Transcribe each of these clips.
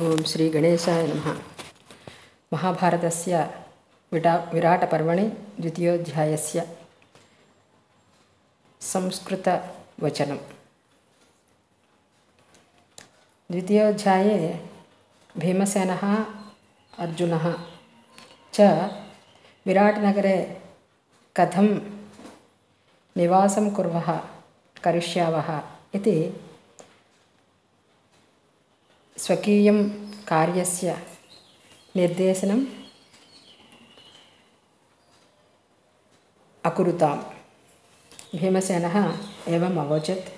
ओम श्री गणेशाय नमः। महाभारतस्य विटा, विराटपर्वणि द्वितीयोऽध्यायस्य संस्कृतवचनं द्वितीयोऽध्याये भीमसेनः, अर्जुनः च विराटनगरे कथं निवासं कुर्वः करिष्यावः इति स्वकीयं कार्यस्य निर्देशनम् अकुरुतां भीमसेनः एवम् अवोचत्,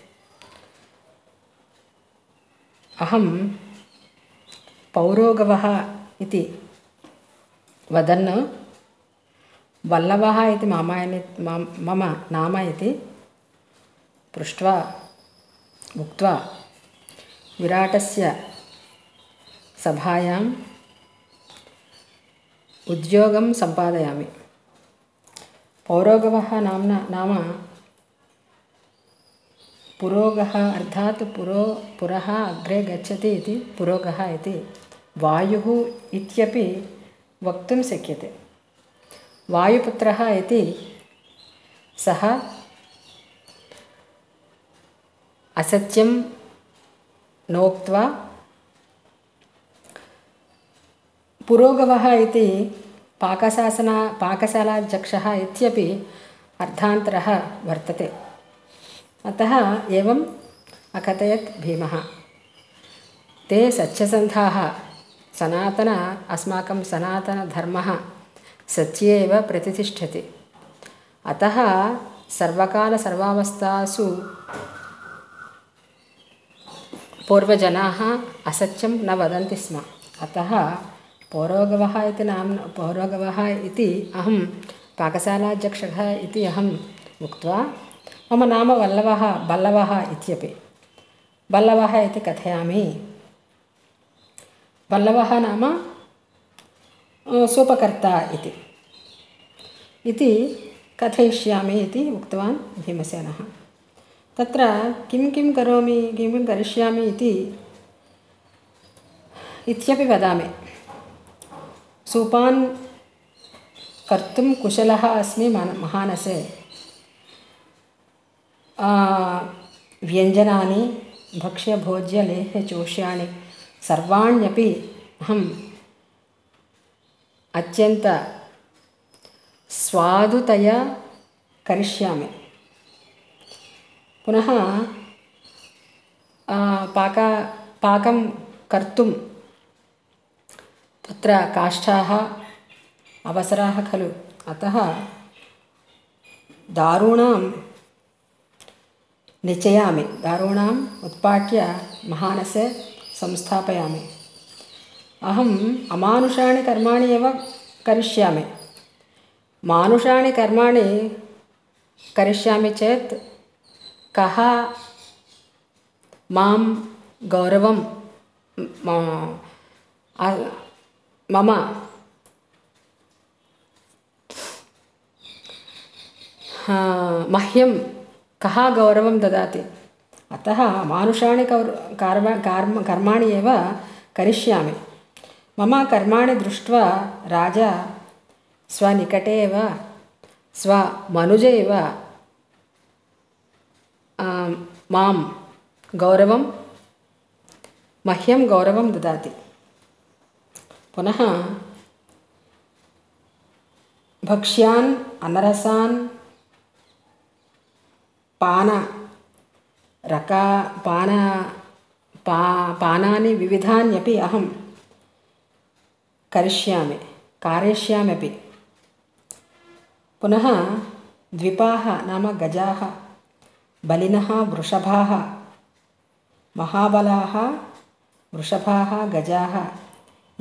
अहं पौरोगवः इति वदन् मम नाम इति पृष्ट्वा, उक्त्वा, विराटस्य सभायाम् उद्योगं सम्पादयामि। पौरोगवः नाम्ना, नाम पुरोगः अर्थात् पुरो, पुरः अग्रे गच्छति इति पुरोगः इति। वायुः इत्यपि वक्तुं शक्यते। वायुपुत्रः इति सः असत्यं नोक्त्वा पुरोगवः इति पाकशासना पाकशालाध्यक्षः इत्यपि अर्थान्तरः वर्तते। अतः एवम् अकथयत् भीमः। ते सत्यसन्धाः सनातन, अस्माकं सनातनधर्मः सत्ये एव प्रतितिष्ठति अतः सर्वकालसर्वावस्थासु पूर्वजनाः असत्यं न वदन्ति स्म। अतः पौरोगवः इति नाम्ना पौरोगवः इति अहं पाकशालाध्यक्षः इति अहम् उक्त्वा, मम नाम वल्लभः बल्लवः इत्यपि। बल्लवः इति कथयामि। बल्लवः नाम सोपकर्ता इति। इति कथयिष्यामि इति उक्तवान् भीमसेनः। तत्र किं किं करोमि, किं किं करिष्यामि इति इत्यपि वदामि। सूपान् कर्तुं कुशलः अस्मि मन महानसे। व्यञ्जनानि भक्ष्यभोज्यलेह्यचोष्याणि सर्वाण्यपि अहम् अत्यन्त स्वादुतया करिष्यामि। पुनः पाक पाकं कर्तुं तत्र काष्ठाः अवसराः खलु। अतः दारूणां निचयामि दारूणाम् उत्पाट्य महानसे संस्थापयामि। अहम् अमानुषाणि कर्माणि एव करिष्यामि। मानुषाणि कर्माणि करिष्यामि चेत् कः माँ गौरवं मम। मह्यं कः गौरवं ददाति। अतः मानुषाणि कौर्, कर्म कर्म, कर्माणि एव करिष्यामि। मम कर्माणि दृष्ट्वा राजा स्वनिकटे एव, स्वमनुज एव माँ गौरवं, मह्यं गौरवं ददाति। पुनः भक्ष्यान्, अनरसान्, पान, रका, पान, पा, पानानि विविधान्यपि अहं करिष्यामि, कारयिष्याम्यपि। पुनः द्विपाः नाम गजाः, बलिनः, वृषभाः, महाबलाः, वृषभाः, गजाः।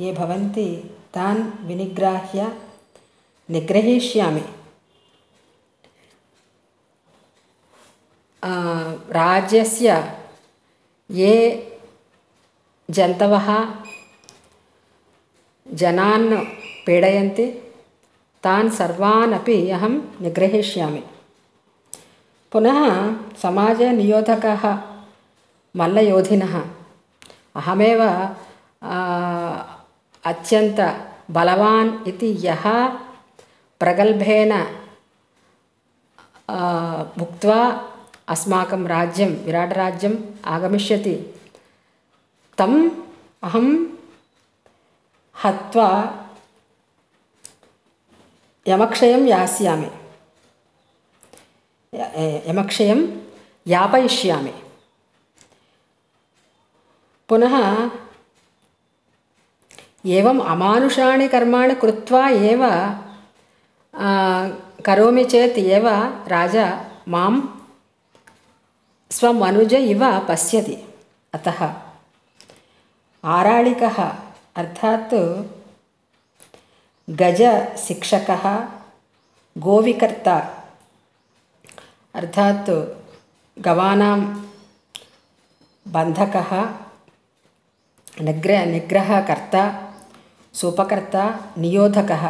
ये भवन्ति, तान् विनिग्राह्य निग्रहीष्यामि। राज्यस्य ये जन्तवः जनान् पीडयन्ति, तान् सर्वान् अपि अहं निग्रहीष्यामि। पुनः समाजे नियोधकाः, मल्लयोधिनः, अहमेव अत्यन्तबलवान् इति यः प्रगल्भेन भुक्त्वा अस्माकं राज्यं, विराटराज्यम् आगमिष्यति, तम् अहं हत्वा यमक्षयं यास्यामि। यमक्षयं यापयिष्यामि। पुनः एवम् अमानुषाणि कर्माणि कृत्वा एव करोमि चेत् एव राजा माँ स्वमनुज इव पश्यति अतः आराळिकः अर्थात् गजशिक्षकः गोविकर्ता अर्थात् गवानां बन्धकः निग्रह निग्रहकर्ता सूपकर्ता नियोधकः।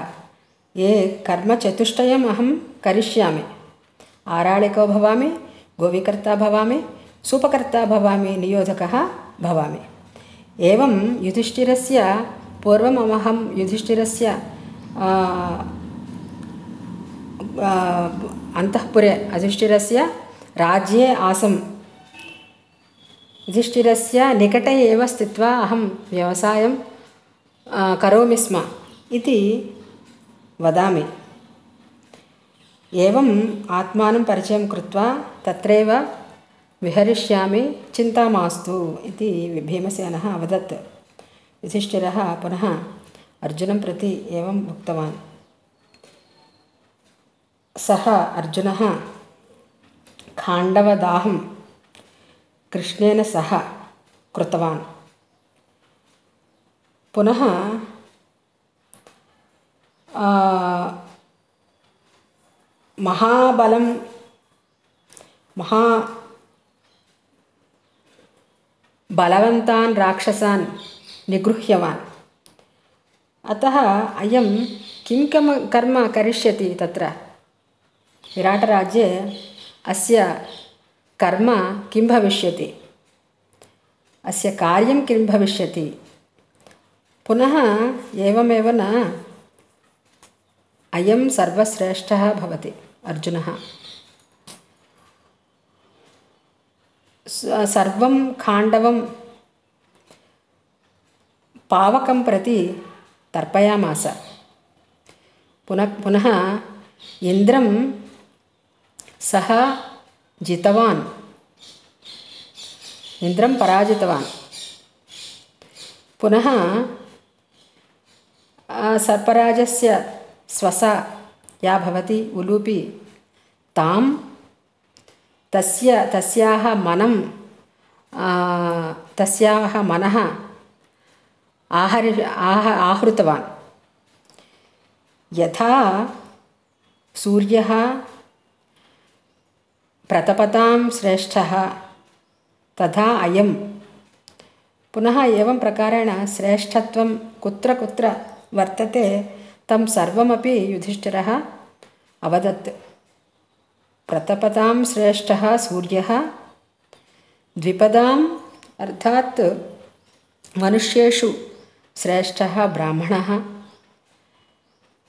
ये कर्मचतुष्टयम् अहं करिष्यामि। आराळिको भवामि, गोविकर्ता भवामि, सूपकर्ता भवामि, नियोधकः भवामि। एवं युधिष्ठिरस्य, पूर्वम् अहं युधिष्ठिरस्य अन्तःपुरे युधिष्ठिरस्य राज्ये आसम्। युधिष्ठिरस्य निकटे एव स्थित्वा अहं व्यवसायं करोमि स्म इति वदामि। एवम् आत्मानं परिचयं कृत्वा तत्रैव विहरिष्यामि चिन्ता मास्तु इति भीमसेनः अवदत्। युधिष्ठिरः पुनः अर्जुनं प्रति एवम् उक्तवान्। सः अर्जुनः, खाण्डवदाहं कृष्णेन सह कृतवान्। पुनः महाबलं महा बलवन्तान् राक्षसान् निगृह्यवान्। अतः अयं किं कम, कर्म करिष्यति तत्र? विराटराज्ये अस्य कर्म किं भविष्यति? अस्य कार्यं किं भविष्यति? पुनः एवमेव न अयं सर्वश्रेष्ठः भवति अर्जुनः। सर्वं खाण्डवं पावकं प्रति तर्पयामास। पुनः पुनः इन्द्रं सः जितवान्। इन्द्रं पराजितवान्। पुनः सर्पराजस्य स्वसा, या भवति उलूपि। तां तस्य, तस्याः मनं तस्याः मनः आहरि, आह, आहृतवान्। यथा सूर्यः प्रतपतां श्रेष्ठः, तथा अयं पुनः एवं प्रकारेण श्रेष्ठत्वं कुत्र कुत्र वर्तते, तं सर्वमपि युधिष्ठिरः अवदत्। प्रतपतां श्रेष्ठः सूर्यः द्विपदाम् अर्थात् मनुष्येषु श्रेष्ठः ब्राह्मणः।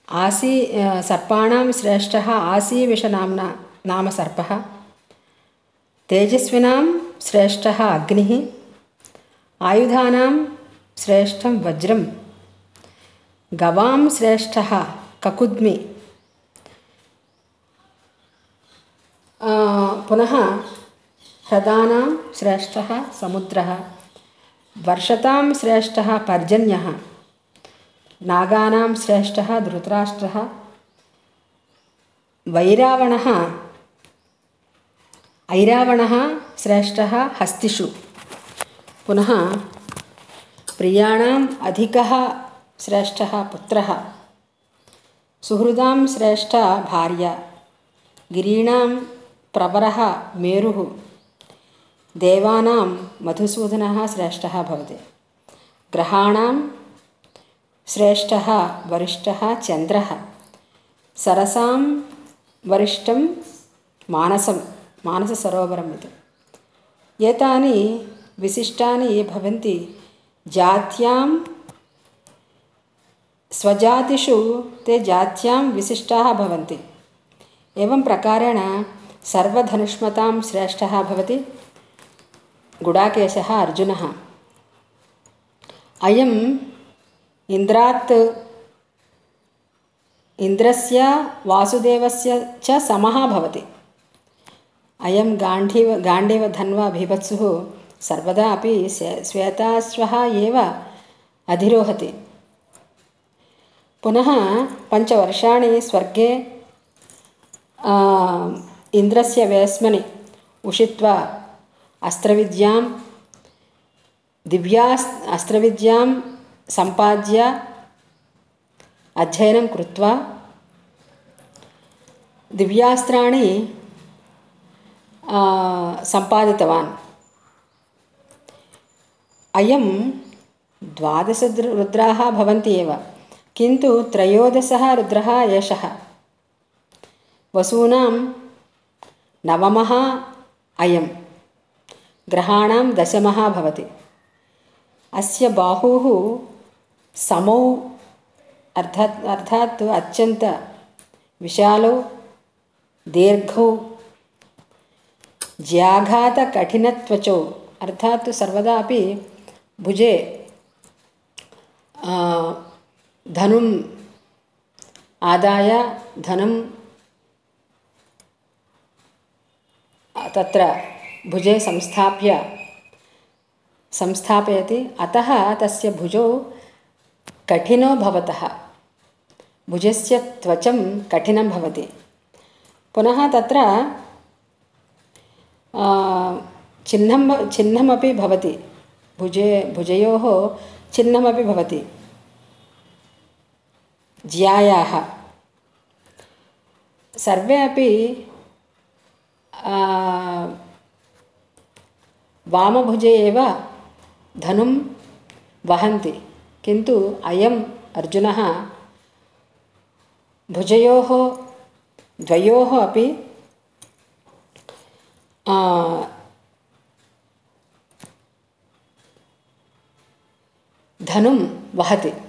आसी सर्पाणां श्रेष्ठः आसीविषनाम्ना, नाम सर्पः। तेजस्विनां श्रेष्ठः अग्निः। आयुधानां श्रेष्ठं वज्रं गवां श्रेष्ठः ककुद्मि। पुनः ह्रदानां श्रेष्ठः समुद्रः, वर्षतां श्रेष्ठः पर्जन्यः, नागानां श्रेष्ठः धृतराष्ट्रः, वैरावणः, ऐरावणः श्रेष्ठः हस्तिषु। पुनः प्रियाणाम् अधिकः श्रेष्ठः पुत्रः। सुहृदां श्रेष्ठा भार्या, गिरीणां प्रवरः मेरुः। देवानां मधुसूदनः श्रेष्ठः भवति। ग्रहाणां श्रेष्ठः वरिष्ठः चन्द्रः। सरसां वरिष्ठं मानसं, मानससरोवरम् इति। एतानि विशिष्टानि स्वजातिषु ते जात्यां विशिष्टाः भवन्ति। एवं प्रकारेण सर्वधनुष्मतां श्रेष्ठः भवति गुडाकेशः अर्जुनः। अयम् इन्द्रात् इन्द्रस्य वासुदेवस्य च समः भवति। अयं गाण्डीव गाण्डीवधन्वा भीभत्सुः सर्वदा अपि श्वेताश्वः एव अधिरोहति। पुनः पञ्चवर्षाणि स्वर्गे इन्द्रस्य वेस्मनि उषित्वा अस्त्रविद्यां दिव्या अस्त्रविद्यां सम्पाद्य अध्ययनं कृत्वा दिव्यास्त्राणि सम्पादितवान्। अयं द्वादशरुद्राः भवन्ति एव किन्तु त्रयोदशः रुद्रः एषः वसूनां नवमः अयं ग्रहाणां दशमः भवति। अस्य बाहुः समौ अर्थात् अर्थात् अत्यन्तविशालौ दीर्घौ, ज्याघातकठिनत्वचौ, अर्थात् सर्वदा अपि भुजे धनुम् आदाय, धनं तत्र भुजे संस्थाप्य, संस्थापयति। अतः तस्य भुजौ कठिनो भवतः। भुजस्य त्वचं कठिनं भवति। पुनः तत्र चिह्नं, चिह्नमपि भवति। भुजे, भुजयोः चिह्नमपि भवति। ज्यायाः सर्वे अपि वामभुजे एव धनुं वहन्ति। किन्तु अयम् अर्जुनः भुजयोः, द्वयोः अपि धनुं वहति।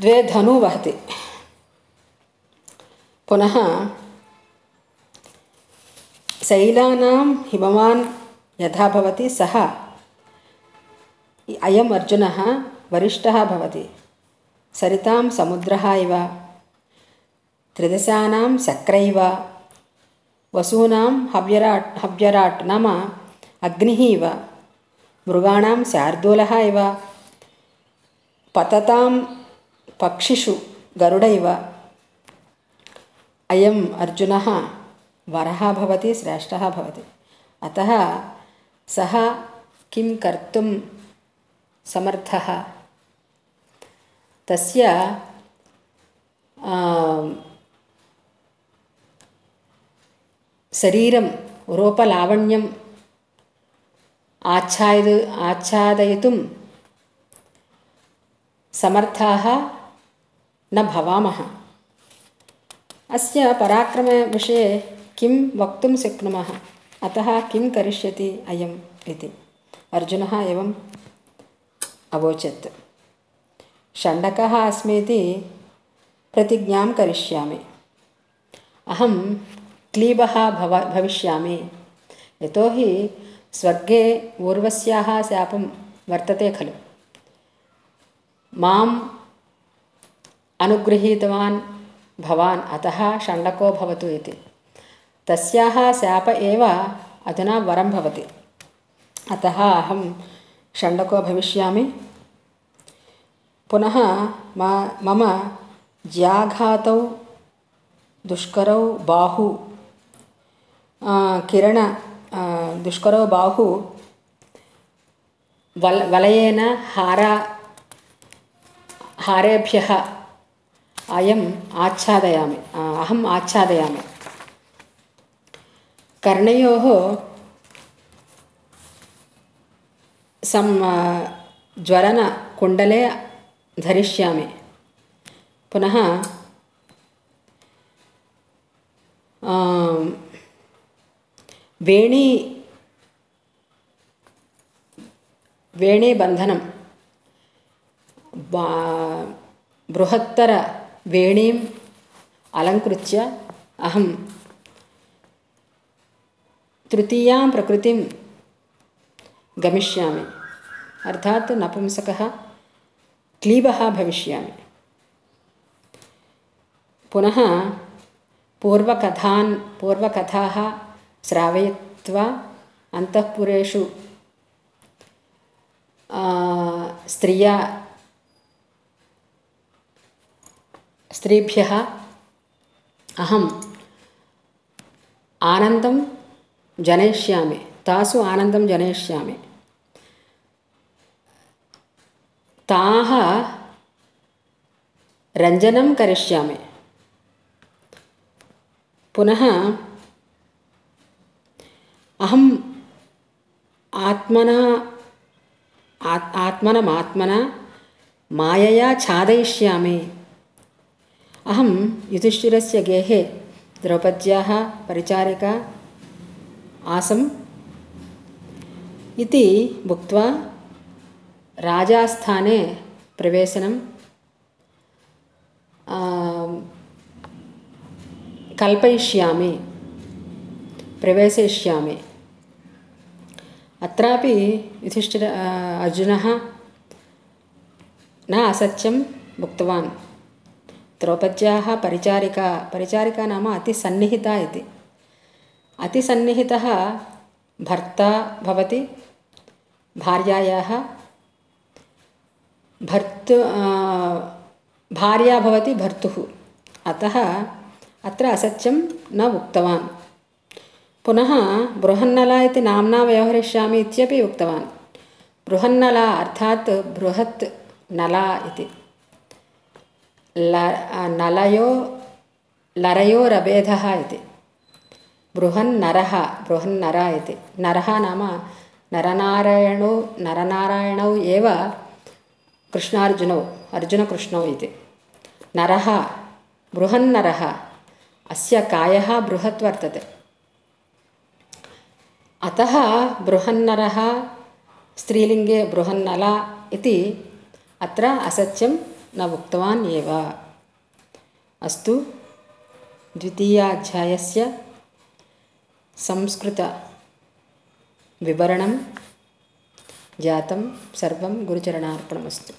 द्वे धनु वहति। पुनः शैलानां हिमवान् यथा भवति, सः अयम् अर्जुनः वरिष्ठः भवति। सरितां समुद्रः इव, त्रिदशानां शक्रैव वसूनां हव्यराट् हव्यराट् नाम अग्निः इव, मृगाणां शार्दूलः इव, पततां पक्षिषु गरुड इव अयम् अर्जुनः वरः भवति, श्रेष्ठः भवति। अतः सः किं कर्तुं समर्थः? तस्य शरीरं रूपलावण्यम् आच्छाद आच्छादयितुं समर्थाः। न भवामः। अस्य पराक्रमविषये किं वक्तुं शक्नुमः? अतः किं करिष्यति अयम् इति। अर्जुनः एवम् अवोचत्। षण्डकः अस्मि इति प्रतिज्ञां करिष्यामि। अहं क्लीबः भव, भविष्यामि। यतोहि स्वर्गे ऊर्वश्याः शापं वर्तते खलु। माम् अनुगृहीतवान् भवान्, अतः षण्डको भवतु इति। तस्याः शाप एव अधुना वरं भवति। अतः अहं षण्डको भविष्यामि। पुनः मम ज्याघातौ, दुष्करौ बाहु किरण दुष्करो बाहु वल, वलयेन हारा, हारेभ्यः अयम् आच्छादयामि अहम् आच्छादयामि। कर्णयोः सं ज्वलनकुण्डले धरिष्यामि। पुनः वेणी वेणे बन्धनं बा- बृहत्तरवेणीम् अलङ्कृत्य अहं तृतीयां प्रकृतिं गमिष्यामि। अर्थात् नपुंसकः क्लीबः भविष्यामि। पुनः पूर्वकथान् पूर्वकथाः श्रावयित्वा अन्तःपुरेषु स्त्रिया स्त्रीभ्यः अहम् आनन्दं जनयिष्यामि, तासु आनन्दं जनयिष्यामि। ताः रञ्जनं करिष्यामि। पुनः अहम् आत्मना आत् आत्मनमात्मना मायया छादयिष्यामि। अहं युधिष्ठिरस्य गेहे द्रौपद्याः परिचारिका आसम्। इति उक्त्वा राजास्थाने प्रवेशनं कल्पयिष्यामि, प्रवेशयिष्यामि। अत्रापि युधिष्ठिर अर्जुनः न असत्यम् उक्तवान् द्रौपद्याः परिचारिका परिचारिका नाम अतिसन्निहिता इति। अतिसन्निहितः भर्ता भवति, भार्यायाः भर्तु भार्या भवति भर्तुः। अतः अत्र असत्यं न उक्तवान्। पुनः बृहन्नला इति नाम्ना व्यवहरिष्यामि इत्यपि उक्तवान्। बृहन्नला अर्थात् बृहत् नला इति। ल नलयो लरयोरभेदः इति बृहन्नरः बृहन्नर इति नरः नाम नरनारायणौ नरनारायणौ एव कृष्णार्जुनौ अर्जुनकृष्णौ इति नरः बृहन्नरः अस्य कायः बृहत् वर्तते अतः बृहन्नरः स्त्रीलिङ्गे बृहन्नला इति अत्र असत्यं न उक्तवान् एव अस्तु द्वितीयाध्यायस्य संस्कृतविवरणं जातं सर्वं गुरुचरणार्पणमस्तु